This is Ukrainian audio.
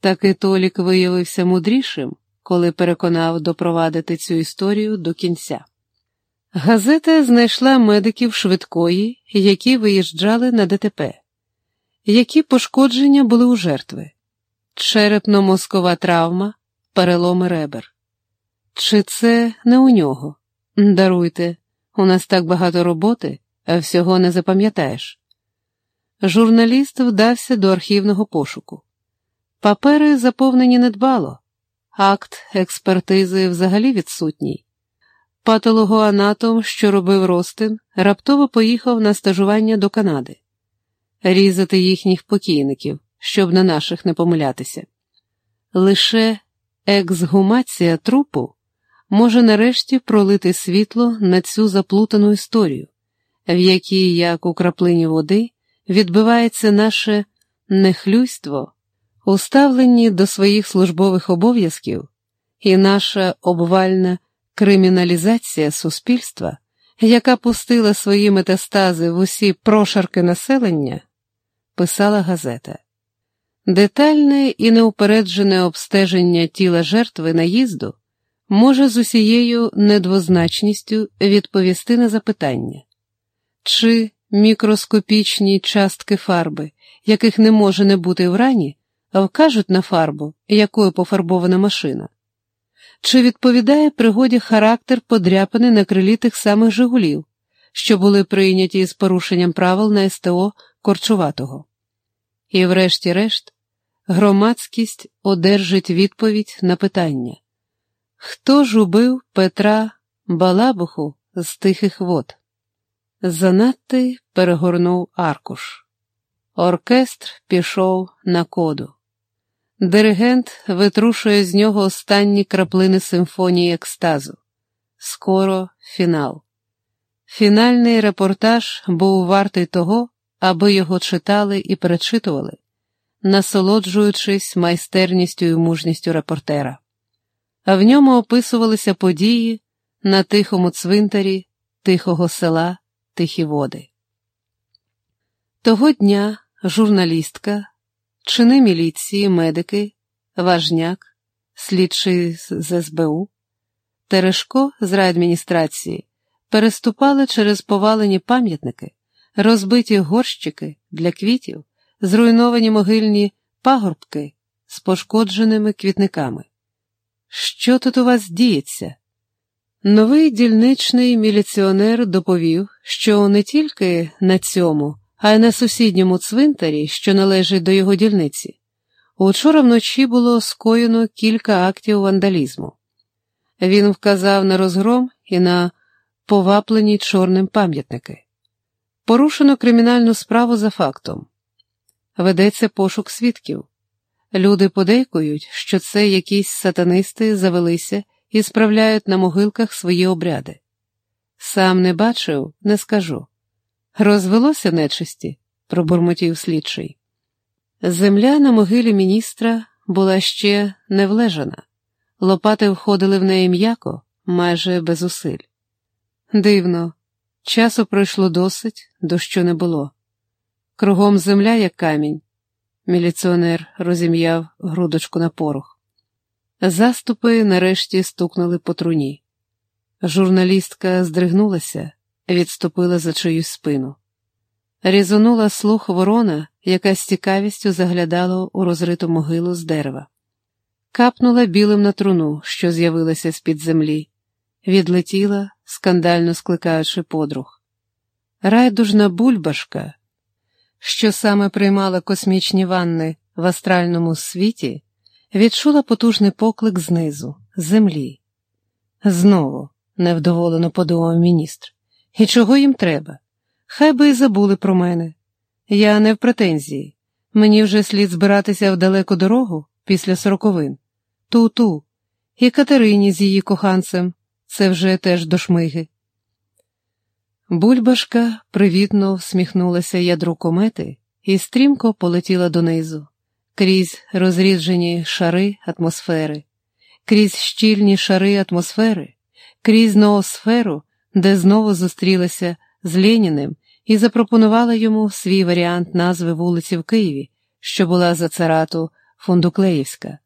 Таки Толік виявився мудрішим, коли переконав допровадити цю історію до кінця. Газета знайшла медиків швидкої, які виїжджали на ДТП. Які пошкодження були у жертви? Черепно-мозкова травма, переломи ребер. Чи це не у нього? Даруйте, у нас так багато роботи, а всього не запам'ятаєш. Журналіст вдався до архівного пошуку. Папери заповнені недбало, акт експертизи взагалі відсутній. Патологоанатом, що робив Ростин, раптово поїхав на стажування до Канади, різати їхніх покійників, щоб на наших не помилятися. Лише ексгумація трупу може нарешті пролити світло на цю заплутану історію, в якій, як у краплині води, відбивається наше нехлюйство, уставлені до своїх службових обов'язків, і наша обвальна криміналізація суспільства, яка пустила свої метастази в усі прошарки населення, писала газета. Детальне і неупереджене обстеження тіла жертви наїзду може з усією недвозначністю відповісти на запитання, чи мікроскопічні частки фарби, яких не може не бути в рані, вкажуть на фарбу, якою пофарбована машина, чи відповідає пригоді характер подряпини на крилі тих самих Жигулів, що були прийняті з порушенням правил на СТО Корчуватого. І, врешті-решт, громадськість одержить відповідь на питання Хто ж убив Петра Балабуху з тихих вод? Занадти перегорнув аркуш. Оркестр пішов на коду. Диригент витрушує з нього останні краплини симфонії екстазу. Скоро фінал. Фінальний репортаж був вартий того, аби його читали і перечитували, насолоджуючись майстерністю і мужністю репортера. А в ньому описувалися події на тихому цвинтарі, тихого села, тихі води. Того дня журналістка, чини міліції, медики, важняк, слідчий з СБУ, Терешко з райадміністрації переступали через повалені пам'ятники, розбиті горщики для квітів, зруйновані могильні пагорбки з пошкодженими квітниками. Що тут у вас діється? Новий дільничний міліціонер доповів, що не тільки на цьому, а й на сусідньому цвинтарі, що належить до його дільниці, учора вночі було скоєно кілька актів вандалізму. Він вказав на розгром і на поваплені чорним пам'ятники. Порушено кримінальну справу за фактом. Ведеться пошук свідків. Люди подейкують, що це якісь сатанисти завелися і справляють на могилках свої обряди. Сам не бачив, не скажу. Розвелося нечисті, пробурмотів слідчий. Земля на могилі міністра була ще не влежана, лопати входили в неї м'яко, майже без зусиль. Дивно, часу пройшло досить, дощу не було. Кругом земля, як камінь. Міліціонер розім'яв грудочку на порох. Заступи нарешті стукнули по труні. Журналістка здригнулася, відступила за чиюсь спину. Різонула слух ворона, яка з цікавістю заглядала у розриту могилу з дерева. Капнула білим на труну, що з'явилася з-під землі, відлетіла, скандально скликаючи подруг. Райдужна бульбашка, що саме приймала космічні ванни в астральному світі, відчула потужний поклик знизу, з землі. Знову, невдоволено подумав міністр, і чого їм треба? Хай би і забули про мене. Я не в претензії. Мені вже слід збиратися в далеку дорогу після сороковин. Ту-ту, і Катерині з її коханцем, це вже теж до шмиги. Бульбашка привітно всміхнулася ядру комети і стрімко полетіла донизу, крізь розріджені шари атмосфери, крізь щільні шари атмосфери, крізь ноосферу, де знову зустрілася з Леніним і запропонувала йому свій варіант назви вулиці в Києві, що була за царату Фундуклеївська.